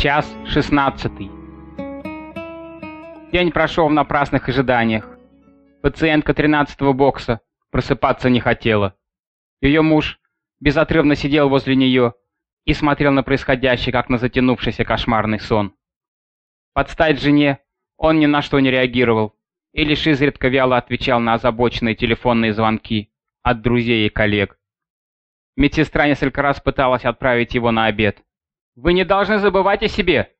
Час шестнадцатый. День прошел в напрасных ожиданиях. Пациентка тринадцатого бокса просыпаться не хотела. Ее муж безотрывно сидел возле нее и смотрел на происходящее, как на затянувшийся кошмарный сон. Под стать жене он ни на что не реагировал и лишь изредка вяло отвечал на озабоченные телефонные звонки от друзей и коллег. Медсестра несколько раз пыталась отправить его на обед. «Вы не должны забывать о себе!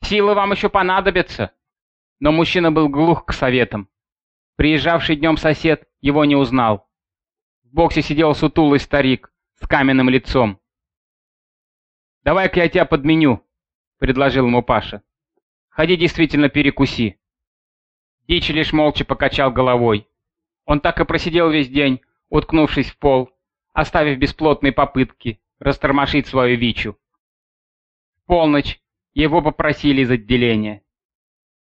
Силы вам еще понадобятся!» Но мужчина был глух к советам. Приезжавший днем сосед его не узнал. В боксе сидел сутулый старик с каменным лицом. «Давай-ка я тебя подменю», — предложил ему Паша. «Ходи действительно перекуси». Дичи лишь молча покачал головой. Он так и просидел весь день, уткнувшись в пол, оставив бесплотные попытки растормошить свою Вичу. Полночь его попросили из отделения.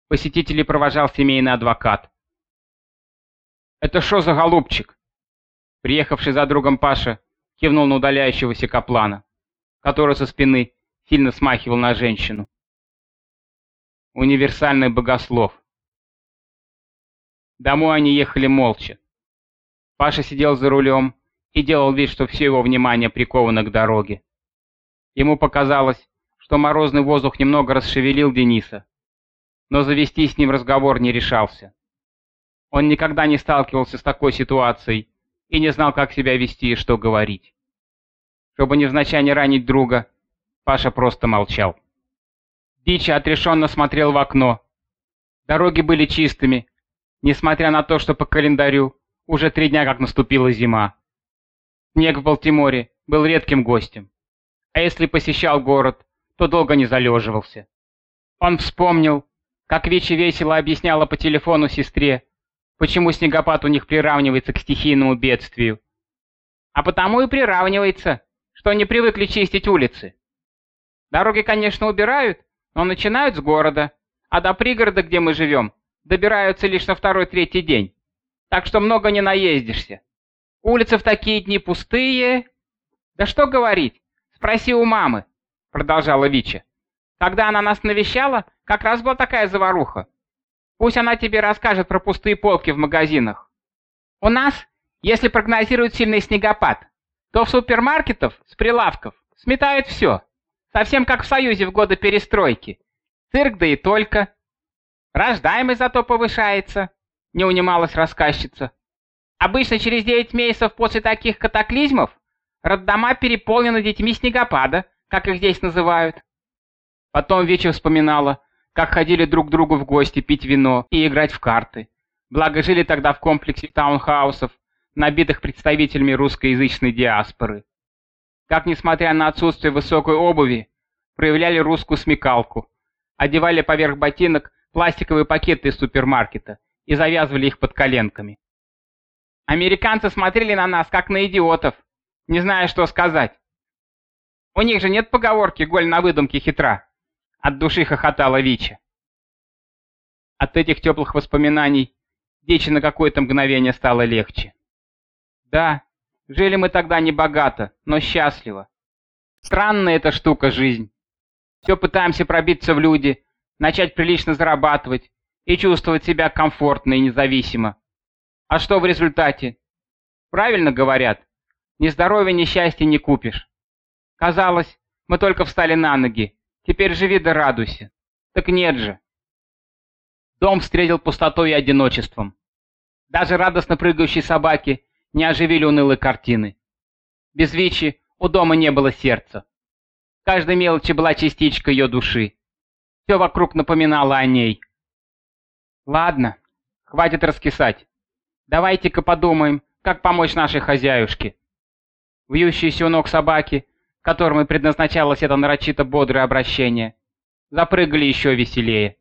Посетителей провожал семейный адвокат. «Это что за голубчик?» Приехавший за другом Паша кивнул на удаляющегося Каплана, который со спины сильно смахивал на женщину. Универсальный богослов. Домой они ехали молча. Паша сидел за рулем и делал вид, что все его внимание приковано к дороге. Ему показалось, что морозный воздух немного расшевелил Дениса, но завести с ним разговор не решался. Он никогда не сталкивался с такой ситуацией и не знал, как себя вести и что говорить. Чтобы невзначай не ранить друга, Паша просто молчал. Дичи отрешенно смотрел в окно. Дороги были чистыми, несмотря на то, что по календарю уже три дня как наступила зима. Снег в Балтиморе был редким гостем, а если посещал город, то долго не залеживался. Он вспомнил, как Вичи весело объясняла по телефону сестре, почему снегопад у них приравнивается к стихийному бедствию. А потому и приравнивается, что не привыкли чистить улицы. Дороги, конечно, убирают, но начинают с города, а до пригорода, где мы живем, добираются лишь на второй-третий день. Так что много не наездишься. Улицы в такие дни пустые. Да что говорить, спроси у мамы, продолжала Вича. Когда она нас навещала, как раз была такая заваруха. Пусть она тебе расскажет про пустые полки в магазинах. У нас, если прогнозируют сильный снегопад, то в супермаркетов с прилавков сметают все. Совсем как в Союзе в годы перестройки. Цирк да и только. Рождаемость зато повышается, не унималась рассказчица. Обычно через 9 месяцев после таких катаклизмов роддома переполнены детьми снегопада, как их здесь называют. Потом Веча вспоминала, как ходили друг к другу в гости пить вино и играть в карты. Благо жили тогда в комплексе таунхаусов, набитых представителями русскоязычной диаспоры. Как, несмотря на отсутствие высокой обуви, проявляли русскую смекалку, одевали поверх ботинок пластиковые пакеты из супермаркета и завязывали их под коленками. Американцы смотрели на нас, как на идиотов, не зная, что сказать. У них же нет поговорки «голь на выдумке хитра». От души хохотала Вича. От этих теплых воспоминаний Дичи на какое-то мгновение стало легче. Да, жили мы тогда не богато, но счастливо. Странная эта штука жизнь. Все пытаемся пробиться в люди, начать прилично зарабатывать и чувствовать себя комфортно и независимо. А что в результате? Правильно говорят, ни здоровья, ни счастья не купишь. Казалось, мы только встали на ноги, Теперь живи да радуйся. Так нет же. Дом встретил пустотой и одиночеством. Даже радостно прыгающие собаки не оживили унылые картины. Без Вичи у дома не было сердца. Каждой мелочи была частичка ее души. Все вокруг напоминало о ней. Ладно, хватит раскисать. Давайте-ка подумаем, как помочь нашей хозяюшке. Вьющиеся у ног собаки которым и предназначалось это нарочито бодрое обращение, запрыгали еще веселее.